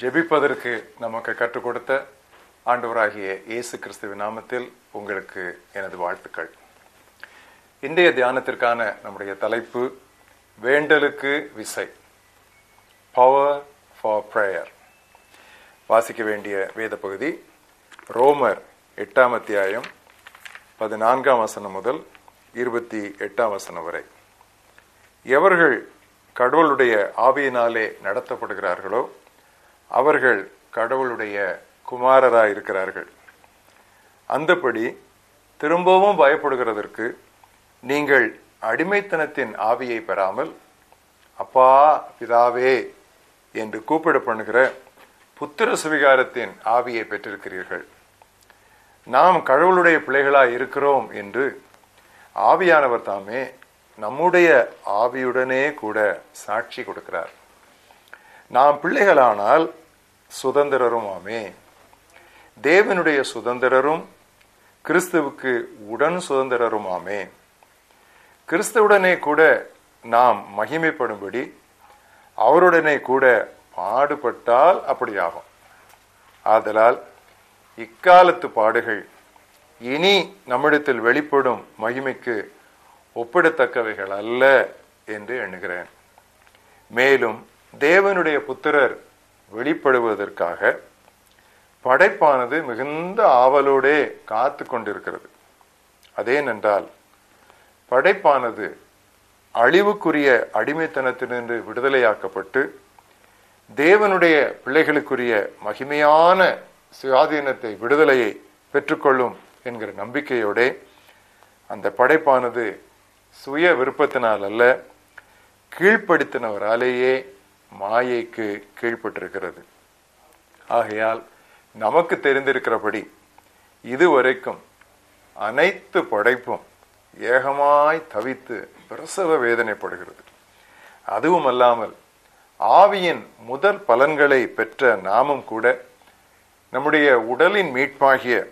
ஜெபிப்பதற்கு நமக்கு கற்றுக் கொடுத்த ஆண்டவராகிய இயேசு கிறிஸ்துவ நாமத்தில் உங்களுக்கு எனது வாழ்த்துக்கள். இன்றைய தியானத்திற்கான நம்முடைய தலைப்பு வேண்டலுக்கு விசை பவர் ஃபார் ப்ரேயர் வாசிக்க வேண்டிய வேத பகுதி ரோமர் எட்டாம் அத்தியாயம் பதினான்காம் வசனம் முதல் இருபத்தி எட்டாம் வசனம் வரை. எவர்கள் கடவுளுடைய ஆவியினாலே நடத்தப்படுகிறார்களோ அவர்கள் கடவுளுடைய குமாரராக இருக்கிறார்கள் அந்தபடி திரும்பவும் பயப்படுகிறதற்கு நீங்கள் அடிமைத்தனத்தின் ஆவியை பெறாமல் அப்பா பிதாவே என்று கூப்பிட பண்ணுகிற புத்திர சுவிகாரத்தின் ஆவியை பெற்றிருக்கிறீர்கள். நாம் கடவுளுடைய பிள்ளைகளாக இருக்கிறோம் என்று ஆவியானவர் தாமே நம்முடைய ஆவியுடனே கூட சாட்சி கொடுக்கிறார். நாம் பிள்ளைகளானால் சுதந்திரருமாமே. தேவனுடைய சுதந்திரரும் கிறிஸ்துவுக்கு உடன் சுதந்திரருமாமே. கிறிஸ்துவுடனே கூட நாம் மகிமைப்படும்படி அவருடனே கூட பாடுபட்டால் அப்படியாகும். ஆதலால் இக்காலத்து பாடுகள் இனி நம்மிடத்தில் வெளிப்படும் மகிமைக்கு ஒப்பிடத்தக்கவைகள் அல்ல என்று எண்ணுகிறேன். மேலும் தேவனுடைய புத்திரர் வெளிப்படுவதற்காக படைப்பானது மிகுந்த ஆவலோடே காத்து கொண்டிருக்கிறது. அதேனென்றால் படைப்பானது அழிவுக்குரிய அடிமைத்தனத்திலிருந்து விடுதலையாக்கப்பட்டு தேவனுடைய பிள்ளைகளுக்குரிய மகிமையான சுயாதீனத்தை விடுதலையை பெற்றுக்கொள்ளும் என்கிற நம்பிக்கையோட அந்த படைப்பானது சுய விருப்பத்தினால் அல்ல கீழ்ப்படுத்தினவராலேயே மாயைக்கு கீழ்ப்பட்டிருக்கிறது. ஆகையால் நமக்கு தெரிந்திருக்கிறபடி இதுவரைக்கும் அனைத்து படைப்பும் ஏகமாய் தவித்து பிரசவ வேதனைப்படுகிறது. அதுவும் அல்லாமல் ஆவியின் முதல் பலன்களை பெற்ற நாமும் கூட நம்முடைய உடலின் மீட்பாகிய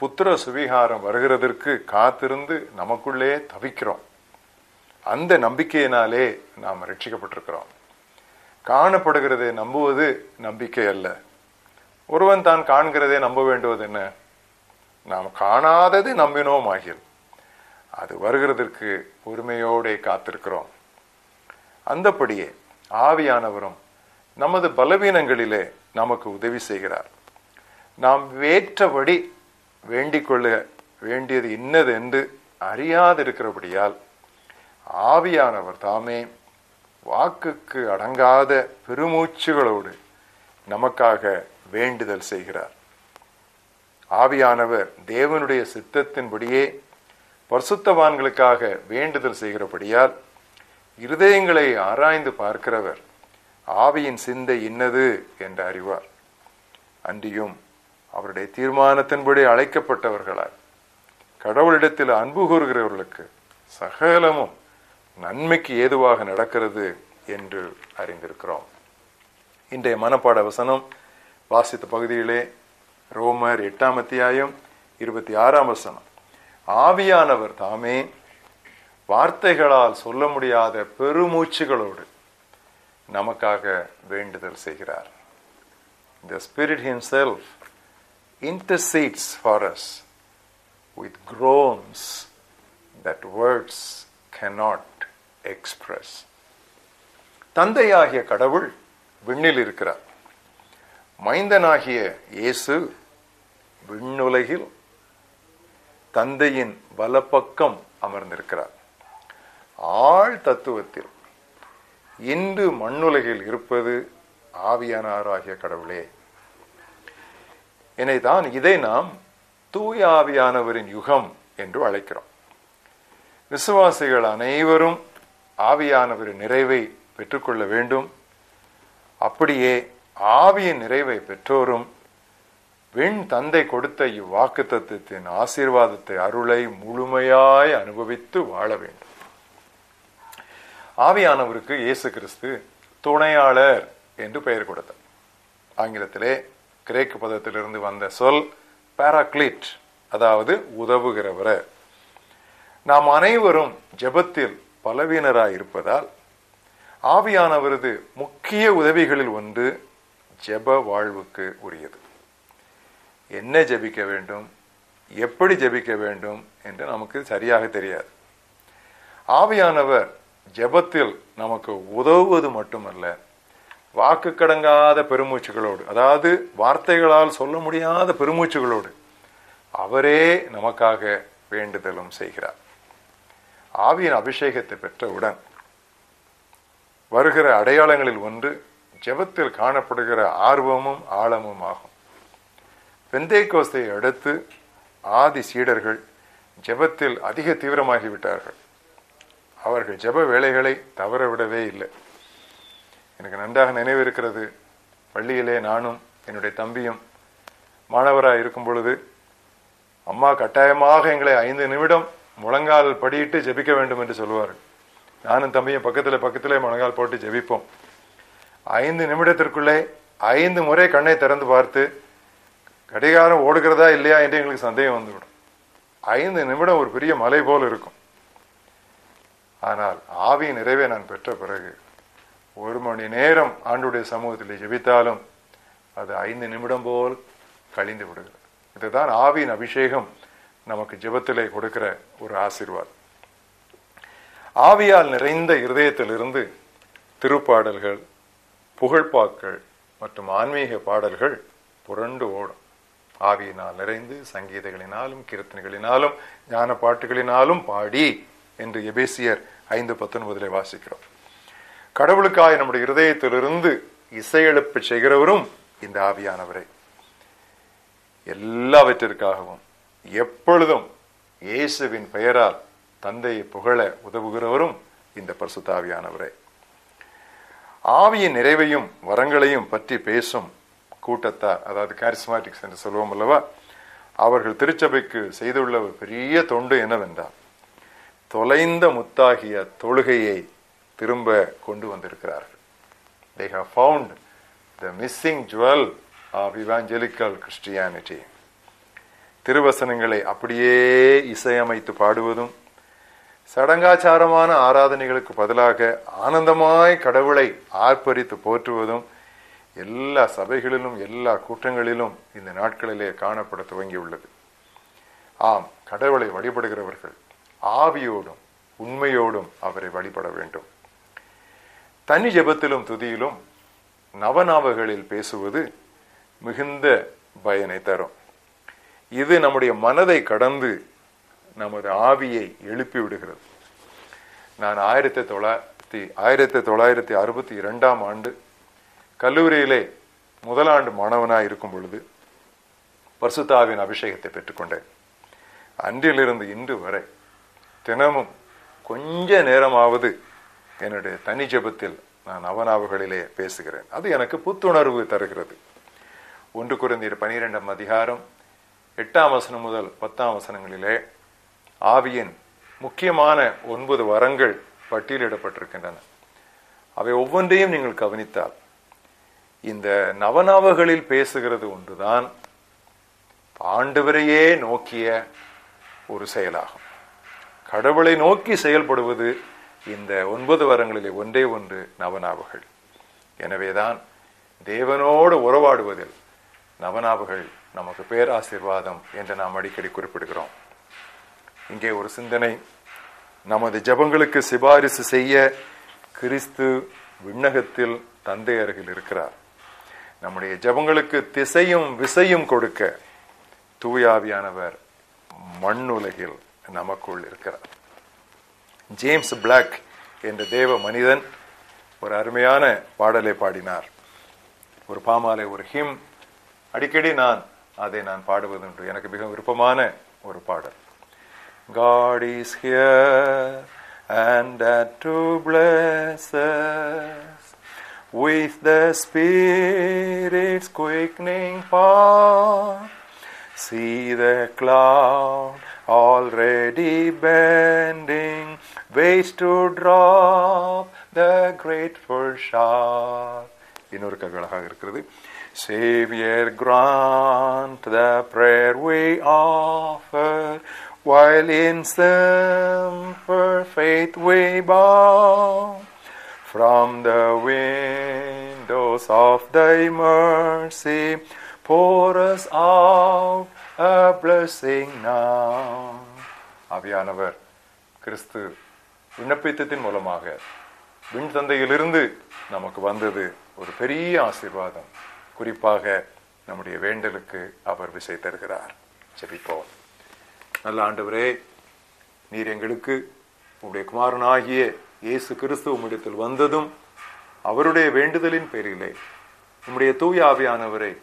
புத்திர சுவிகாரம் வருகிறதற்கு காத்திருந்து நமக்குள்ளே தவிக்கிறோம். அந்த நம்பிக்கையினாலே நாம் ரட்சிக்கப்பட்டிருக்கிறோம். காணப்படுகிறதை நம்புவது நம்பிக்கை அல்ல. ஒருவன் தான் காண்கிறதை நம்ப வேண்டுவது என்ன? நாம் காணாதது நம்பினோம் ஆகியல் அது வருகிறதற்கு பொறுமையோடே காத்திருக்கிறோம். அந்தபடியே ஆவியானவரும் நமது பலவீனங்களிலே நமக்கு உதவி செய்கிறார். நாம் வேற்றபடி வேண்டிக் கொள்ள வேண்டியது இன்னது என்று அறியாதிருக்கிறபடியால் ஆவியானவர் தாமே வாக்குக்கு அடங்காத பெருமூச்சுகளோடு நமக்காக வேண்டுதல் செய்கிறார். ஆவியானவர் தேவனுடைய சித்தத்தின்படியே பரிசுத்தவான்களுக்காக வேண்டுதல் செய்கிறபடியால் இருதயங்களை ஆராய்ந்து பார்க்கிறவர் ஆவியின் சிந்தை இன்னது என்று அறிவார். அன்றியும் அவருடைய தீர்மானத்தின்படி அழைக்கப்பட்டவர்களால் கடவுளிடத்தில் அன்பு கூறுகிறவர்களுக்கு சகலமும் நன்மைக்கு ஏதுவாக நடக்கிறது என்று அறிந்திருக்கிறோம். இன்றைய மனப்பாட வசனம் வாசித்த பகுதியிலே ரோமர் எட்டாம் அத்தியாயம் இருபத்தி ஆறாம் வசனம். ஆவியானவர் தாமே வார்த்தைகளால் சொல்ல முடியாத பெருமூச்சுகளோடு நமக்காக வேண்டுதல் செய்கிறார். The Spirit Himself intercedes for us with groans that words cannot express தந்தையாகிய கடவுள் விண்ணில் இருக்கிறார். மைந்தனாகிய இயேசு விண்ணுலகில் தந்தையின் வலப்பக்கம் அமர்ந்திருக்கிறார். ஆழ் தத்துவத்தில் இன்று மண்ணுலகில் இருப்பது ஆவியானாராகிய கடவுளே. தான் இதை நாம் தூய ஆவியானவரின் யுகம் என்று அழைக்கிறோம். விசுவாசிகள் அனைவரும் ஆவியானவரின் நிறைவை பெற்றுக்கொள்ள வேண்டும். அப்படியே ஆவியின் நிறைவை பெற்றோரும் விண் தந்தை கொடுத்த இவ்வாக்கு தத்துவத்தின் ஆசீர்வாதத்தை அருளை முழுமையாய் அனுபவித்து வாழ வேண்டும். ஆவியானவருக்கு இயேசு கிறிஸ்து துணையாளர் என்று பெயர் கொடுத்தார். ஆங்கிலத்திலே கிரேக்கு பதத்திலிருந்து வந்த சொல் பாராக்ளிட் அதாவது உதவுகிறவர். நாம் அனைவரும் ஜெபத்தில் பலவீனராய் இருப்பதால் ஆவியானவரது முக்கிய உதவிகளில் ஒன்று ஜெப வாழ்வுக்கு உரியது. என்ன ஜெபிக்க வேண்டும்? எப்படி ஜெபிக்க வேண்டும் என்று நமக்கு சரியாக தெரியாது. ஆவியானவர் ஜெபத்தில் நமக்கு உதவுவது மட்டுமல்ல வாக்கு கடங்காத பெருமூச்சுகளோடு அதாவது வார்த்தைகளால் சொல்ல முடியாத பெருமூச்சுகளோடு அவரே நமக்காக வேண்டுதலும் செய்கிறார். ஆவியின் அபிஷேகத்தை பெற்றவுடன் வருகிற அடையாளங்களில் ஒன்று ஜெபத்தில் காணப்படுகிற ஆர்வமும் ஆழமும் ஆகும். வெந்தே கோஸ்தை அடுத்து ஆதி சீடர்கள் ஜெபத்தில் அதிக தீவிரமாகிவிட்டார்கள். அவர்கள் ஜெப வேலைகளை தவற விடவே இல்லை. எனக்கு நன்றாக நினைவிருக்கிறது. பள்ளியிலே நானும் என்னுடைய தம்பியும் மாணவராக இருக்கும் பொழுது அம்மா கட்டாயமாக எங்களை ஐந்து நிமிடம் முழங்கால் படியிட்டு ஜெபிக்க வேண்டும் என்று சொல்லுவார்கள் நானும் தம்பியும் பக்கத்தில் பக்கத்திலே முழங்கால் போட்டு ஜெபிப்போம். ஐந்து நிமிடத்திற்குள்ளே ஐந்து முறை கண்ணை திறந்து பார்த்து கடிகாரம் ஓடுகிறதா இல்லையா என்று எங்களுக்கு சந்தேகம் வந்துவிடும். ஐந்து நிமிடம் ஒரு பெரிய மலை போல் இருக்கும். ஆனால் ஆவி நிறைவே நான் பெற்ற பிறகு ஒரு மணி நேரம் ஆண்டுடைய சமூகத்தில் ஜெபித்தாலும் அது ஐந்து நிமிடம் போல் கழிந்து விடுகிறது. இதுதான் ஆவியின் அபிஷேகம். நமக்கு ஜெபத்திலே கொடுக்கிற ஒரு ஆசீர்வாதம் ஆவியால் நிறைந்த இருதயத்திலிருந்து திருப்பாடல்கள் புகழ்பாக்கள் மற்றும் ஆன்மீக பாடல்கள் புரண்டு ஓடும். ஆவியினால் நிறைந்து சங்கீதங்களினாலும் கீர்த்தனைகளினாலும் ஞான பாட்டுகளினாலும் பாடி என்று எபேசியர் ஐந்து பத்தொன்பதிலே வாசிக்கிறோம். கடவுளுக்காய் நம்முடைய இருதயத்திலிருந்து இசையெழுப்பு செய்கிறவரும் இந்த ஆவியானவரை. எல்லாவற்றிற்காகவும் எப்பொழுதும் இயேசுவின் பெயரால் தந்தையை புகழ உதவுகிறவரும் இந்த பரிசுத்தாவியானவரே. ஆவியின் நிறைவையும் வரங்களையும் பற்றி பேசும் கூட்டத்தார் அதாவது காரிஸ்மாட்டிக்ஸ் என்று சொல்லுவோம் அல்லவா அவர்கள் திருச்சபைக்கு செய்துள்ள ஒரு பெரிய தொண்டு என்னவென்றால் தொலைந்த முத்தாகிய தொழுகையை திரும்ப கொண்டு வந்திருக்கிறார்கள். They have found the missing jewel of evangelical Christianity திருவசனங்களை அப்படியே இசையமைத்து பாடுவதும் சடங்காச்சாரமான ஆராதனைகளுக்கு பதிலாக ஆனந்தமாய் கடவுளை ஆர்ப்பரித்து போற்றுவதும் எல்லா சபைகளிலும் எல்லா கூட்டங்களிலும் இந்த நாட்களிலே காணப்பட துவங்கியுள்ளது. ஆம் கடவுளை வழிபடுகிறவர்கள் ஆவியோடும் உண்மையோடும் அவரை வழிபட வேண்டும். தனி ஜெபத்திலும் துதியிலும் நவநாவகளில் பேசுவது மிகுந்த பயனை தரும். இது நம்முடைய மனதை கடந்து நமது ஆவியை எழுப்பி விடுகிறது. நான் ஆயிரத்தி தொள்ளாயிரத்தி ஆயிரத்தி தொள்ளாயிரத்தி அறுபத்தி இரண்டாம் ஆண்டு கல்லூரியிலே முதலாண்டு மாணவனாக இருக்கும் பொழுது பர்சுத்தாவின் அபிஷேகத்தை பெற்றுக்கொண்டேன். அன்றிலிருந்து இன்று வரை தினமும் கொஞ்ச நேரமாவது என்னுடைய தனி ஜெபத்தில் நான் அவனாவுகளிலே பேசுகிறேன். அது எனக்கு புத்துணர்வு தருகிறது. ஒன்று குறைந்தீர் பனிரெண்டாம் அதிகாரம் எட்டாம் வசனம் முதல் பத்தாம் வசனங்களிலே ஆவியின் முக்கியமான ஒன்பது வரங்கள் பட்டியலிடப்பட்டிருக்கின்றன. அவை ஒவ்வொன்றையும் நீங்கள் கவனித்தால் இந்த நவநாவகளில் பேசுகிறது ஒன்றுதான் ஆண்டவரையே நோக்கிய ஒரு செயலாகும். கடவுளை நோக்கி செயல்படுவது இந்த ஒன்பது வரங்களிலே ஒன்றே ஒன்று நவநாவுகள். எனவேதான் தேவனோடு உறவாடுவதில் நவநாவுகள் நமக்கு பேராசீர்வாதம் என்று நாம் அடிக்கடி குறிப்பிடுகிறோம். இங்கே ஒரு சிந்தனை நமது ஜபங்களுக்கு சிபாரிசு செய்ய கிறிஸ்து விண்ணகத்தில் தந்தை அருகில் இருக்கிறார். நம்முடைய ஜபங்களுக்கு திசையும் விசையும் கொடுக்க தூயாவியானவர் மண்ணுலகில் நமக்குள் இருக்கிறார். ஜேம்ஸ் பிளாக் என்ற தேவ மனிதன் ஒரு அருமையான பாடலை பாடினார். ஒரு பாமாலை ஒரு ஹிம். அடிக்கடி நான் அதை நான் பாடுவதுண்டு எனக்கு மிக விருப்பமான ஒரு பாடல் God is here and that to bless us with the Spirit's quickening power. See the cloud already bending, waits to drop the grateful shower. இன்னொரு கவியழகாக இருக்கிறது saviour grant the prayer we offer while in simple faith we bow from the windows of thy mercy pour us out a blessing now கிறிஸ்து விண்ணப்பித்தத்தின் மூலமாக விண் தந்தையிலிருந்து நமக்கு வந்தது ஒரு பெரிய ஆசீர்வாதம். குறிப்பாக நம்முடைய வேண்டலுக்கு அவர் விசை தருகிறார். ஜெபிப்போம். நல்ல ஆண்டவரே நீர் எங்களுக்கு உங்களுடைய குமாரனாகிய இயேசு கிறிஸ்து உம்மிடத்தில் வந்ததும் அவருடைய வேண்டுதலின் பேரிலே உம்முடைய தூய ஆவியானவரை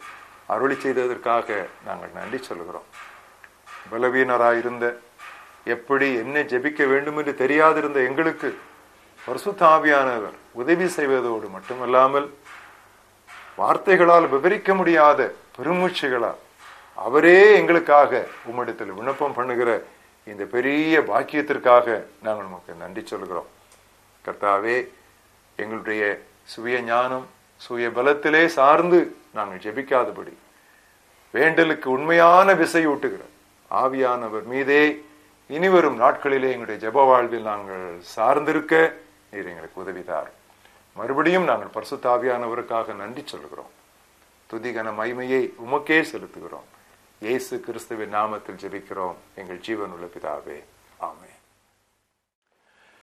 அருளி செய்ததற்காக நாங்கள் நன்றி சொல்கிறோம். பலவீனராயிருந்த எப்படி என்ன ஜெபிக்க வேண்டும் என்று தெரியாதிருந்த எங்களுக்கு பரிசுத்த ஆவியானவர் உதவி செய்வதோடு மட்டுமல்லாமல் வார்த்தைகளால் விவரிக்க முடியாத பெருமூச்சுகளால் அவரே எங்களுக்காக உம்மிடத்தில் விண்ணப்பம் பண்ணுகிற இந்த பெரிய பாக்கியத்திற்காக நாங்கள் நமக்கு நன்றி சொல்கிறோம். கர்த்தாவே எங்களுடைய சுய ஞானம் சுய பலத்திலே சார்ந்து நாங்கள் ஜெபிக்காதபடி வேண்டலுக்கு உண்மையான விசையூட்டுகிற ஆவியானவர் மீதே இனி வரும் நாட்களிலே எங்களுடைய ஜெப வாழ்வில் நாங்கள் சார்ந்திருக்க நீர் எங்களுக்கு உதவிதார் மறுபடியும் நாங்கள் பரிசுத்தாவியானவருக்காக நன்றி சொல்கிறோம் துதிகன மைமையை உமக்கே செலுத்துகிறோம். இயேசு கிறிஸ்துவின் நாமத்தில் ஜெபிக்கிறோம். எங்கள் ஜீவனுள்ள பிதாவே. ஆமே